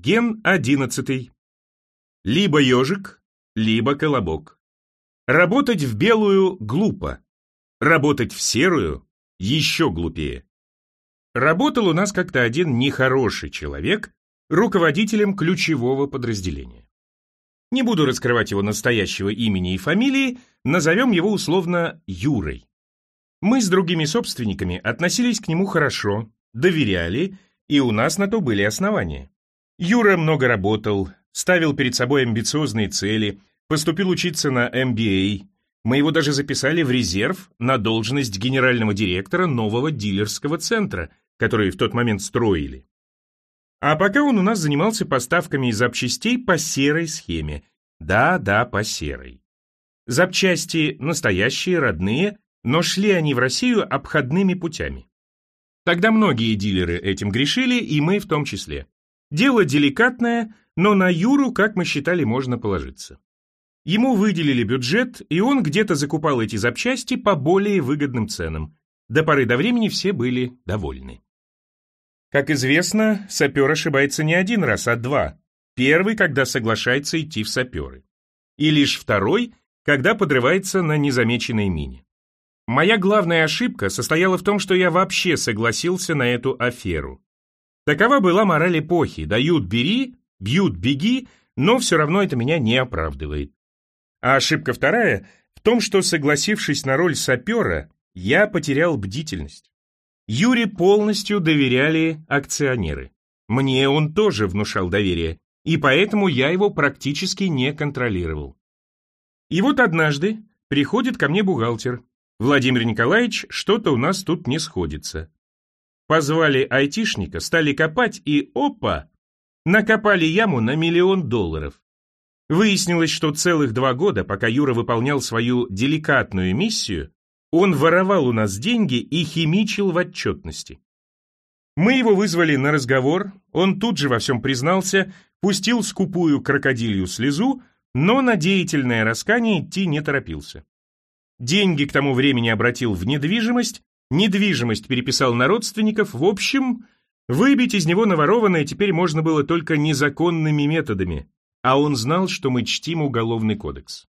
Ген 11. Либо ежик, либо колобок. Работать в белую глупо. Работать в серую еще глупее. Работал у нас как-то один нехороший человек руководителем ключевого подразделения. Не буду раскрывать его настоящего имени и фамилии, назовем его условно Юрой. Мы с другими собственниками относились к нему хорошо, доверяли, и у нас на то были основания. Юра много работал, ставил перед собой амбициозные цели, поступил учиться на MBA. Мы его даже записали в резерв на должность генерального директора нового дилерского центра, который в тот момент строили. А пока он у нас занимался поставками запчастей по серой схеме. Да-да, по серой. Запчасти настоящие, родные, но шли они в Россию обходными путями. Тогда многие дилеры этим грешили, и мы в том числе. Дело деликатное, но на Юру, как мы считали, можно положиться. Ему выделили бюджет, и он где-то закупал эти запчасти по более выгодным ценам. До поры до времени все были довольны. Как известно, сапер ошибается не один раз, а два. Первый, когда соглашается идти в саперы. И лишь второй, когда подрывается на незамеченной мине. Моя главная ошибка состояла в том, что я вообще согласился на эту аферу. Такова была мораль эпохи. Дают – бери, бьют – беги, но все равно это меня не оправдывает. А ошибка вторая в том, что, согласившись на роль сапера, я потерял бдительность. Юре полностью доверяли акционеры. Мне он тоже внушал доверие, и поэтому я его практически не контролировал. И вот однажды приходит ко мне бухгалтер. Владимир Николаевич, что-то у нас тут не сходится. Позвали айтишника, стали копать и, опа, накопали яму на миллион долларов. Выяснилось, что целых два года, пока Юра выполнял свою деликатную миссию, он воровал у нас деньги и химичил в отчетности. Мы его вызвали на разговор, он тут же во всем признался, пустил скупую крокодилью слезу, но на деятельное раскание идти не торопился. Деньги к тому времени обратил в недвижимость, недвижимость переписал на родственников, в общем, выбить из него наворованное теперь можно было только незаконными методами, а он знал, что мы чтим уголовный кодекс.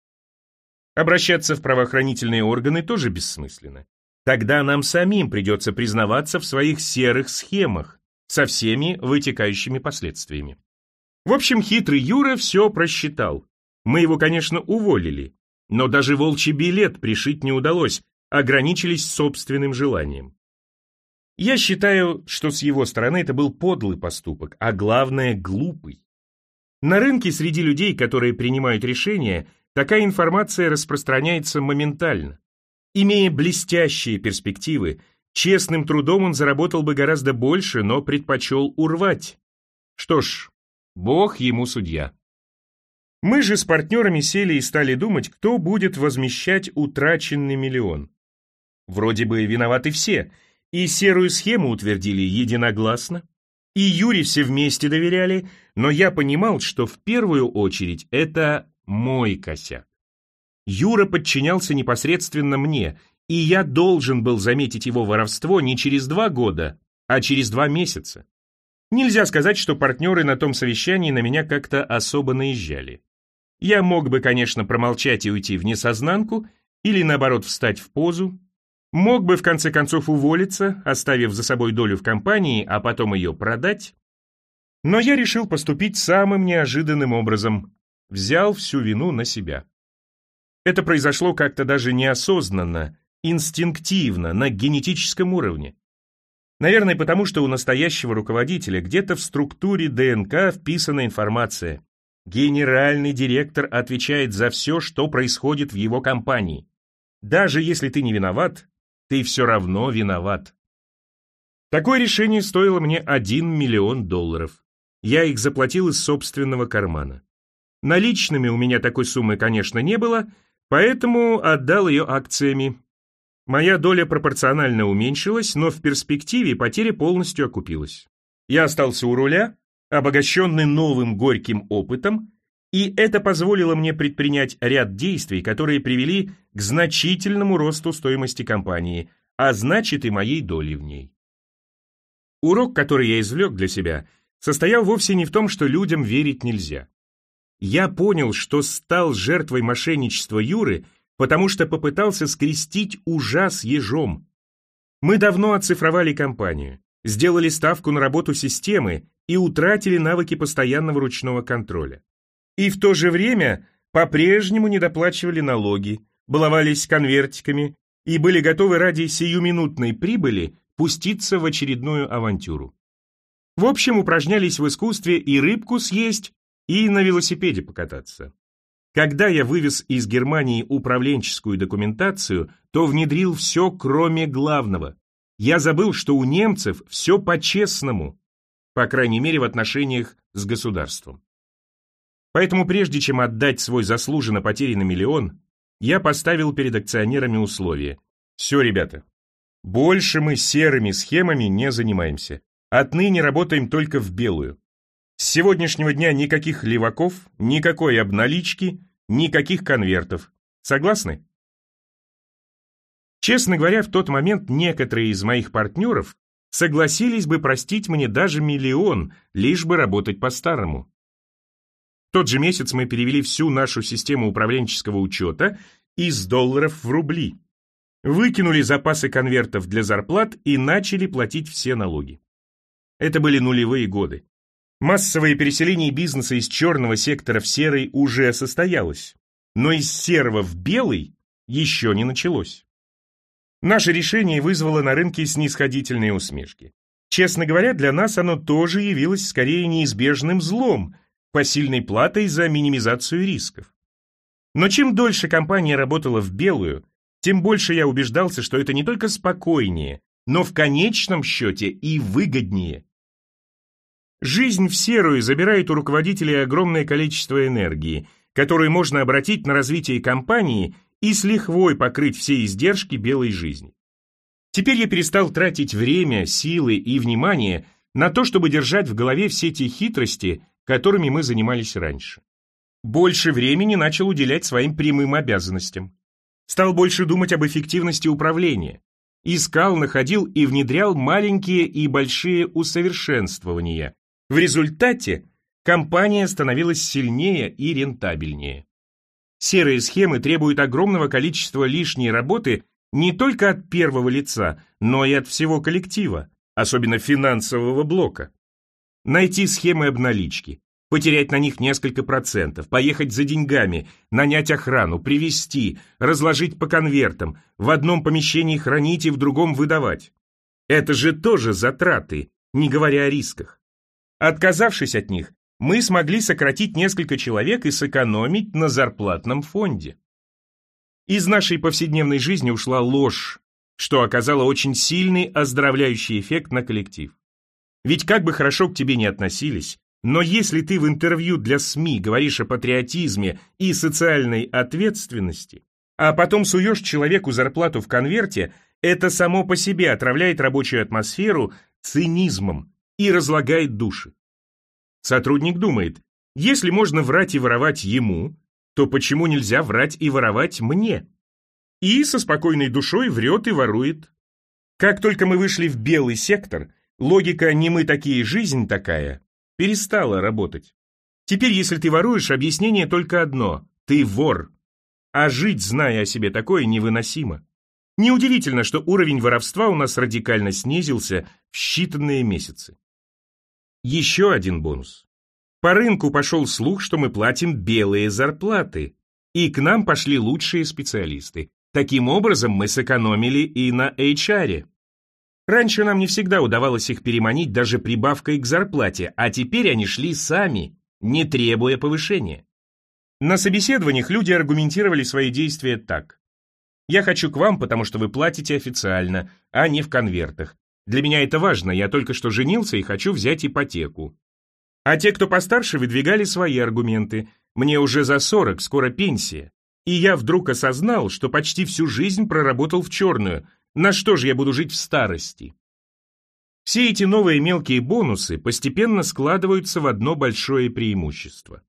Обращаться в правоохранительные органы тоже бессмысленно. Тогда нам самим придется признаваться в своих серых схемах со всеми вытекающими последствиями. В общем, хитрый Юра все просчитал. Мы его, конечно, уволили, но даже волчий билет пришить не удалось, ограничились собственным желанием. Я считаю, что с его стороны это был подлый поступок, а главное – глупый. На рынке среди людей, которые принимают решения, такая информация распространяется моментально. Имея блестящие перспективы, честным трудом он заработал бы гораздо больше, но предпочел урвать. Что ж, бог ему судья. Мы же с партнерами сели и стали думать, кто будет возмещать утраченный миллион. Вроде бы виноваты все, и серую схему утвердили единогласно, и Юре все вместе доверяли, но я понимал, что в первую очередь это мой косяк. Юра подчинялся непосредственно мне, и я должен был заметить его воровство не через два года, а через два месяца. Нельзя сказать, что партнеры на том совещании на меня как-то особо наезжали. Я мог бы, конечно, промолчать и уйти в несознанку, или наоборот встать в позу, Мог бы в конце концов уволиться, оставив за собой долю в компании, а потом ее продать. Но я решил поступить самым неожиданным образом. Взял всю вину на себя. Это произошло как-то даже неосознанно, инстинктивно, на генетическом уровне. Наверное, потому что у настоящего руководителя где-то в структуре ДНК вписана информация. Генеральный директор отвечает за все, что происходит в его компании. Даже если ты не виноват, ты все равно виноват. Такое решение стоило мне 1 миллион долларов. Я их заплатил из собственного кармана. Наличными у меня такой суммы, конечно, не было, поэтому отдал ее акциями. Моя доля пропорционально уменьшилась, но в перспективе потеря полностью окупилась. Я остался у руля, обогащенный новым горьким опытом, и это позволило мне предпринять ряд действий, которые привели к значительному росту стоимости компании, а значит и моей доли в ней. Урок, который я извлек для себя, состоял вовсе не в том, что людям верить нельзя. Я понял, что стал жертвой мошенничества Юры, потому что попытался скрестить ужас ежом. Мы давно оцифровали компанию, сделали ставку на работу системы и утратили навыки постоянного ручного контроля. И в то же время по-прежнему недоплачивали налоги, баловались конвертиками и были готовы ради сиюминутной прибыли пуститься в очередную авантюру. В общем, упражнялись в искусстве и рыбку съесть, и на велосипеде покататься. Когда я вывез из Германии управленческую документацию, то внедрил все, кроме главного. Я забыл, что у немцев все по-честному, по крайней мере в отношениях с государством. Поэтому прежде чем отдать свой заслуженно потерянный миллион, я поставил перед акционерами условие. Все, ребята, больше мы серыми схемами не занимаемся. Отныне работаем только в белую. С сегодняшнего дня никаких леваков, никакой обналички, никаких конвертов. Согласны? Честно говоря, в тот момент некоторые из моих партнеров согласились бы простить мне даже миллион, лишь бы работать по-старому. Тот же месяц мы перевели всю нашу систему управленческого учета из долларов в рубли, выкинули запасы конвертов для зарплат и начали платить все налоги. Это были нулевые годы. Массовое переселение бизнеса из черного сектора в серый уже состоялось, но из серого в белый еще не началось. Наше решение вызвало на рынке снисходительные усмешки. Честно говоря, для нас оно тоже явилось скорее неизбежным злом, посильной платой за минимизацию рисков. Но чем дольше компания работала в белую, тем больше я убеждался, что это не только спокойнее, но в конечном счете и выгоднее. Жизнь в серую забирает у руководителей огромное количество энергии, которую можно обратить на развитие компании и с лихвой покрыть все издержки белой жизни. Теперь я перестал тратить время, силы и внимание на то, чтобы держать в голове все те хитрости, которыми мы занимались раньше. Больше времени начал уделять своим прямым обязанностям. Стал больше думать об эффективности управления. Искал, находил и внедрял маленькие и большие усовершенствования. В результате компания становилась сильнее и рентабельнее. Серые схемы требуют огромного количества лишней работы не только от первого лица, но и от всего коллектива, особенно финансового блока. Найти схемы обналички, потерять на них несколько процентов, поехать за деньгами, нанять охрану, привезти, разложить по конвертам, в одном помещении хранить и в другом выдавать. Это же тоже затраты, не говоря о рисках. Отказавшись от них, мы смогли сократить несколько человек и сэкономить на зарплатном фонде. Из нашей повседневной жизни ушла ложь, что оказало очень сильный оздоровляющий эффект на коллектив. Ведь как бы хорошо к тебе не относились, но если ты в интервью для СМИ говоришь о патриотизме и социальной ответственности, а потом суешь человеку зарплату в конверте, это само по себе отравляет рабочую атмосферу цинизмом и разлагает души. Сотрудник думает, если можно врать и воровать ему, то почему нельзя врать и воровать мне? И со спокойной душой врет и ворует. Как только мы вышли в белый сектор, логика «не мы такие, жизнь такая» перестала работать. Теперь, если ты воруешь, объяснение только одно – ты вор. А жить, зная о себе такое, невыносимо. Неудивительно, что уровень воровства у нас радикально снизился в считанные месяцы. Еще один бонус. По рынку пошел слух, что мы платим белые зарплаты, и к нам пошли лучшие специалисты. Таким образом, мы сэкономили и на HR. Раньше нам не всегда удавалось их переманить даже прибавкой к зарплате, а теперь они шли сами, не требуя повышения. На собеседованиях люди аргументировали свои действия так. «Я хочу к вам, потому что вы платите официально, а не в конвертах. Для меня это важно, я только что женился и хочу взять ипотеку. А те, кто постарше, выдвигали свои аргументы. Мне уже за 40, скоро пенсия. И я вдруг осознал, что почти всю жизнь проработал в черную. На что же я буду жить в старости? Все эти новые мелкие бонусы постепенно складываются в одно большое преимущество.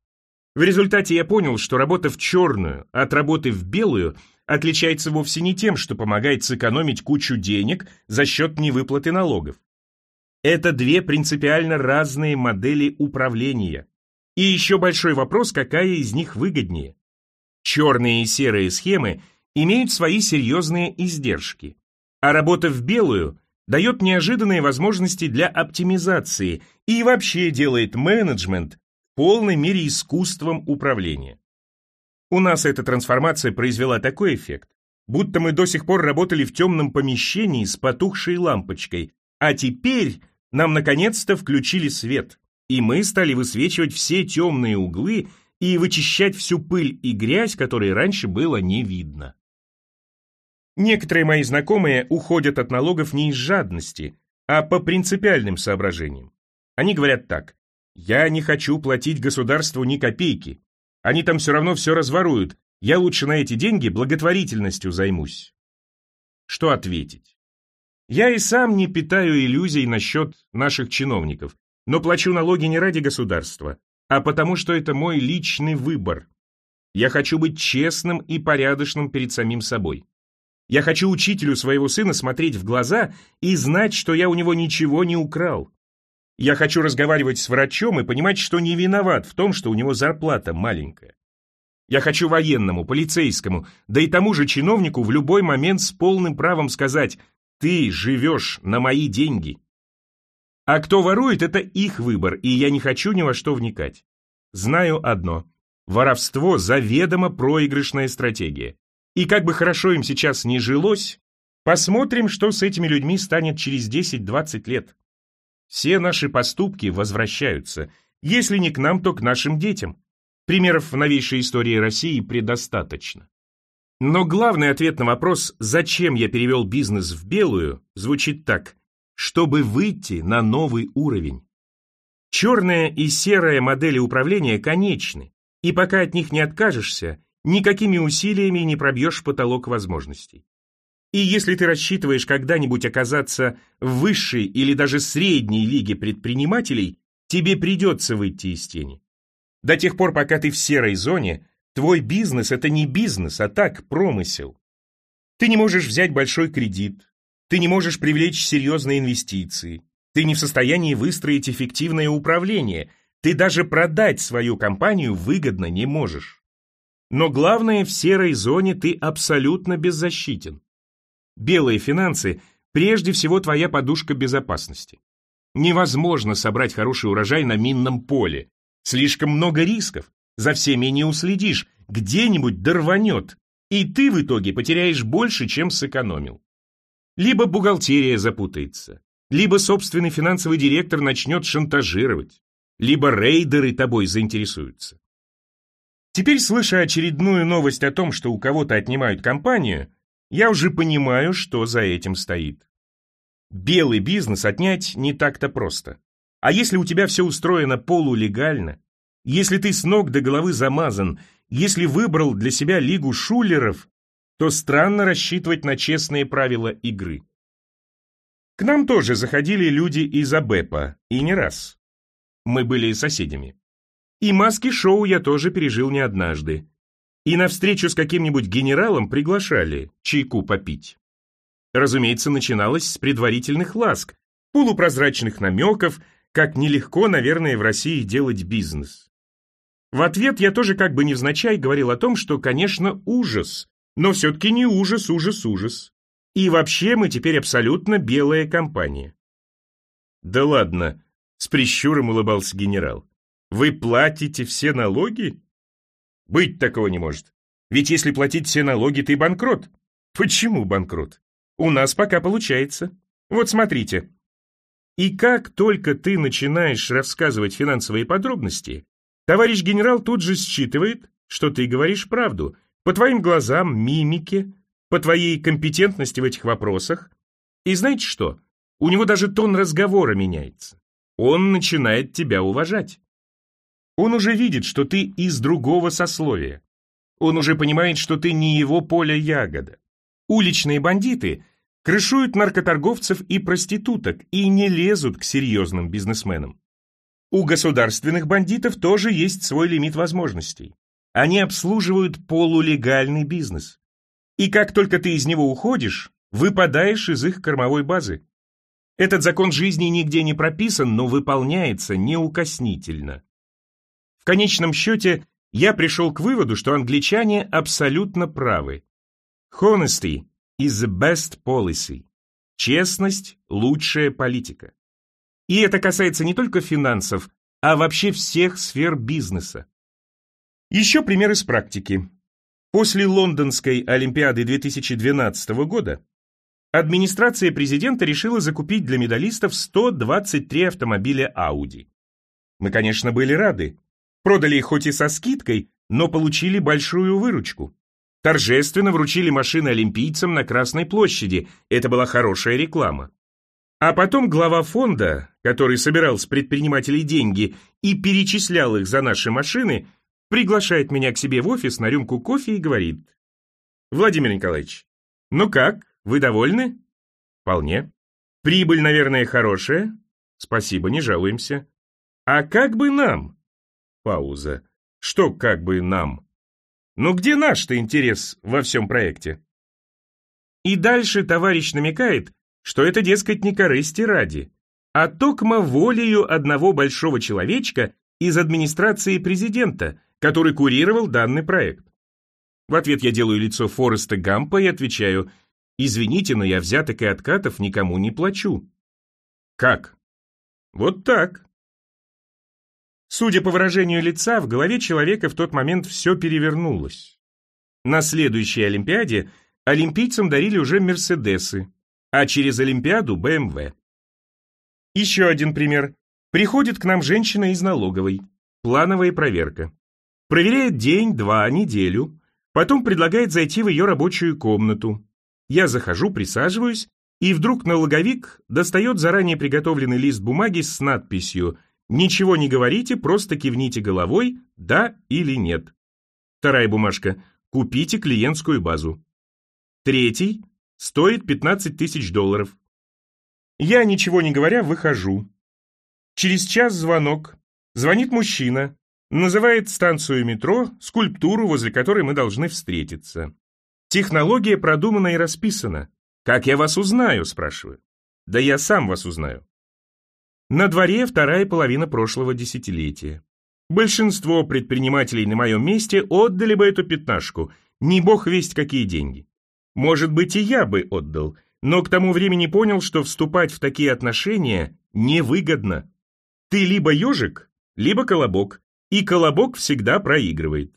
В результате я понял, что работа в черную от работы в белую отличается вовсе не тем, что помогает сэкономить кучу денег за счет невыплаты налогов. Это две принципиально разные модели управления. И еще большой вопрос, какая из них выгоднее. Черные и серые схемы имеют свои серьезные издержки, а работа в белую дает неожиданные возможности для оптимизации и вообще делает менеджмент в полной мере искусством управления. У нас эта трансформация произвела такой эффект, будто мы до сих пор работали в темном помещении с потухшей лампочкой, а теперь нам наконец-то включили свет, и мы стали высвечивать все темные углы и вычищать всю пыль и грязь, которой раньше было не видно. Некоторые мои знакомые уходят от налогов не из жадности, а по принципиальным соображениям. Они говорят так, «Я не хочу платить государству ни копейки. Они там все равно все разворуют. Я лучше на эти деньги благотворительностью займусь». Что ответить? Я и сам не питаю иллюзий насчет наших чиновников, но плачу налоги не ради государства, а потому что это мой личный выбор. Я хочу быть честным и порядочным перед самим собой. Я хочу учителю своего сына смотреть в глаза и знать, что я у него ничего не украл. Я хочу разговаривать с врачом и понимать, что не виноват в том, что у него зарплата маленькая. Я хочу военному, полицейскому, да и тому же чиновнику в любой момент с полным правом сказать ты живешь на мои деньги. А кто ворует, это их выбор, и я не хочу ни во что вникать. Знаю одно. Воровство – заведомо проигрышная стратегия. И как бы хорошо им сейчас не жилось, посмотрим, что с этими людьми станет через 10-20 лет. Все наши поступки возвращаются, если не к нам, то к нашим детям. Примеров в новейшей истории России предостаточно. Но главный ответ на вопрос, зачем я перевел бизнес в белую, звучит так, чтобы выйти на новый уровень. Черная и серая модели управления конечны, и пока от них не откажешься, никакими усилиями не пробьешь потолок возможностей. И если ты рассчитываешь когда-нибудь оказаться в высшей или даже средней лиге предпринимателей, тебе придется выйти из тени. До тех пор, пока ты в серой зоне, Твой бизнес – это не бизнес, а так, промысел. Ты не можешь взять большой кредит, ты не можешь привлечь серьезные инвестиции, ты не в состоянии выстроить эффективное управление, ты даже продать свою компанию выгодно не можешь. Но главное, в серой зоне ты абсолютно беззащитен. Белые финансы – прежде всего твоя подушка безопасности. Невозможно собрать хороший урожай на минном поле. Слишком много рисков. За всеми не уследишь, где-нибудь дорванет, и ты в итоге потеряешь больше, чем сэкономил. Либо бухгалтерия запутается, либо собственный финансовый директор начнет шантажировать, либо рейдеры тобой заинтересуются. Теперь, слыша очередную новость о том, что у кого-то отнимают компанию, я уже понимаю, что за этим стоит. Белый бизнес отнять не так-то просто. А если у тебя все устроено полулегально, если ты с ног до головы замазан, если выбрал для себя лигу шулеров, то странно рассчитывать на честные правила игры. К нам тоже заходили люди из АБЭПа, и не раз. Мы были соседями. И маски-шоу я тоже пережил не однажды. И на встречу с каким-нибудь генералом приглашали чайку попить. Разумеется, начиналось с предварительных ласк, полупрозрачных намеков, как нелегко, наверное, в России делать бизнес. В ответ я тоже как бы невзначай говорил о том, что, конечно, ужас, но все-таки не ужас, ужас, ужас. И вообще мы теперь абсолютно белая компания. Да ладно, с прищуром улыбался генерал. Вы платите все налоги? Быть такого не может. Ведь если платить все налоги, ты банкрот. Почему банкрот? У нас пока получается. Вот смотрите. И как только ты начинаешь рассказывать финансовые подробности, Товарищ генерал тут же считывает, что ты говоришь правду, по твоим глазам, мимике, по твоей компетентности в этих вопросах. И знаете что? У него даже тон разговора меняется. Он начинает тебя уважать. Он уже видит, что ты из другого сословия. Он уже понимает, что ты не его поле ягода. Уличные бандиты крышуют наркоторговцев и проституток и не лезут к серьезным бизнесменам. У государственных бандитов тоже есть свой лимит возможностей. Они обслуживают полулегальный бизнес. И как только ты из него уходишь, выпадаешь из их кормовой базы. Этот закон жизни нигде не прописан, но выполняется неукоснительно. Конечном счете, я пришел к выводу, что англичане абсолютно правы. Honesty is the best policy. Честность – лучшая политика. И это касается не только финансов, а вообще всех сфер бизнеса. Еще пример из практики. После Лондонской Олимпиады 2012 года администрация президента решила закупить для медалистов 123 автомобиля Audi. Мы, конечно, были рады. Продали их хоть и со скидкой, но получили большую выручку. Торжественно вручили машины олимпийцам на Красной площади. Это была хорошая реклама. А потом глава фонда, который собирал с предпринимателей деньги и перечислял их за наши машины, приглашает меня к себе в офис на рюмку кофе и говорит. «Владимир Николаевич, ну как, вы довольны?» «Вполне. Прибыль, наверное, хорошая?» «Спасибо, не жалуемся». «А как бы нам?» Пауза. «Что как бы нам?» «Ну где наш-то интерес во всем проекте?» И дальше товарищ намекает, что это, дескать, не корысти ради, а токмо волею одного большого человечка из администрации президента, который курировал данный проект. В ответ я делаю лицо Фореста Гампа и отвечаю, извините, но я взяток и откатов никому не плачу. Как? Вот так. Судя по выражению лица, в голове человека в тот момент все перевернулось. На следующей Олимпиаде олимпийцам дарили уже Мерседесы, а через Олимпиаду БМВ. Еще один пример. Приходит к нам женщина из налоговой. Плановая проверка. Проверяет день, два, неделю. Потом предлагает зайти в ее рабочую комнату. Я захожу, присаживаюсь, и вдруг налоговик достает заранее приготовленный лист бумаги с надписью «Ничего не говорите, просто кивните головой, да или нет». Вторая бумажка «Купите клиентскую базу». Третий Стоит 15 тысяч долларов. Я, ничего не говоря, выхожу. Через час звонок. Звонит мужчина. Называет станцию метро, скульптуру, возле которой мы должны встретиться. Технология продумана и расписана. «Как я вас узнаю?» – спрашиваю. «Да я сам вас узнаю». На дворе вторая половина прошлого десятилетия. Большинство предпринимателей на моем месте отдали бы эту пятнашку, не бог весть какие деньги. Может быть, и я бы отдал, но к тому времени понял, что вступать в такие отношения невыгодно. Ты либо ежик, либо колобок, и колобок всегда проигрывает.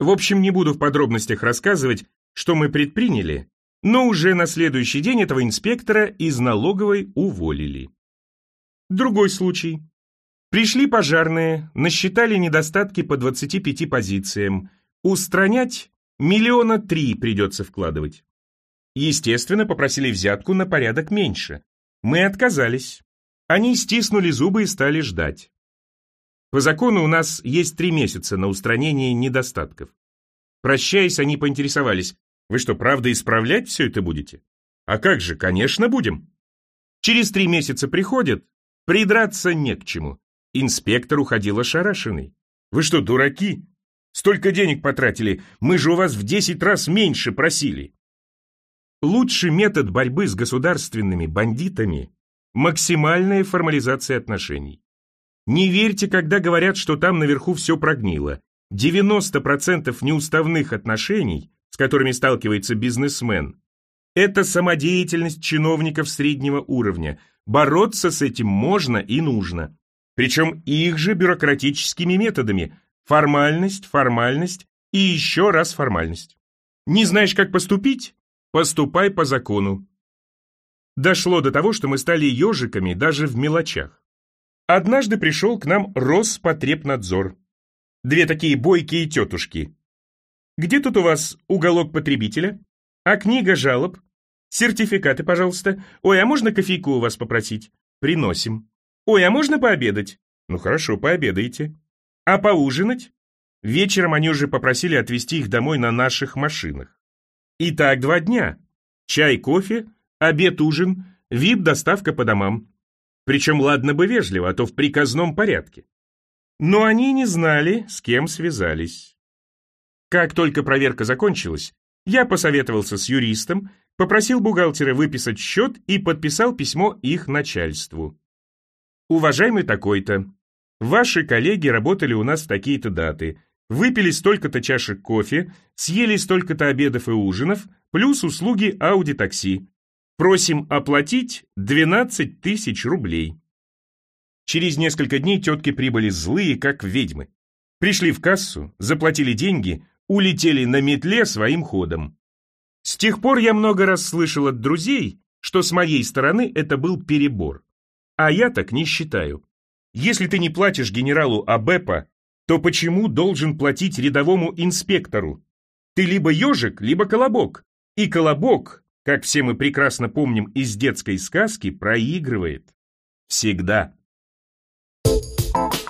В общем, не буду в подробностях рассказывать, что мы предприняли, но уже на следующий день этого инспектора из налоговой уволили. Другой случай. Пришли пожарные, насчитали недостатки по 25 позициям. Устранять Миллиона три придется вкладывать. Естественно, попросили взятку на порядок меньше. Мы отказались. Они стиснули зубы и стали ждать. По закону у нас есть три месяца на устранение недостатков. Прощаясь, они поинтересовались, вы что, правда исправлять все это будете? А как же, конечно, будем. Через три месяца приходят, придраться не к чему. Инспектор уходил ошарашенный. Вы что, дураки? Столько денег потратили, мы же у вас в 10 раз меньше просили. Лучший метод борьбы с государственными бандитами – максимальная формализация отношений. Не верьте, когда говорят, что там наверху все прогнило. 90% неуставных отношений, с которыми сталкивается бизнесмен, это самодеятельность чиновников среднего уровня. Бороться с этим можно и нужно. Причем их же бюрократическими методами – Формальность, формальность и еще раз формальность. Не знаешь, как поступить? Поступай по закону. Дошло до того, что мы стали ежиками даже в мелочах. Однажды пришел к нам Роспотребнадзор. Две такие бойкие тетушки. Где тут у вас уголок потребителя? А книга жалоб? Сертификаты, пожалуйста. Ой, а можно кофейку у вас попросить? Приносим. Ой, а можно пообедать? Ну хорошо, пообедайте. А поужинать? Вечером они уже попросили отвезти их домой на наших машинах. И так два дня. Чай, кофе, обед-ужин, вип-доставка по домам. Причем ладно бы вежливо, а то в приказном порядке. Но они не знали, с кем связались. Как только проверка закончилась, я посоветовался с юристом, попросил бухгалтера выписать счет и подписал письмо их начальству. Уважаемый такой-то, ваши коллеги работали у нас в такие-то даты, выпили столько-то чашек кофе, съели столько-то обедов и ужинов, плюс услуги аудиотакси. Просим оплатить 12 тысяч рублей. Через несколько дней тетки прибыли злые, как ведьмы. Пришли в кассу, заплатили деньги, улетели на метле своим ходом. С тех пор я много раз слышал от друзей, что с моей стороны это был перебор. А я так не считаю. Если ты не платишь генералу Абепа, то почему должен платить рядовому инспектору? Ты либо ежик, либо колобок. И колобок, как все мы прекрасно помним из детской сказки, проигрывает. Всегда. Thank you.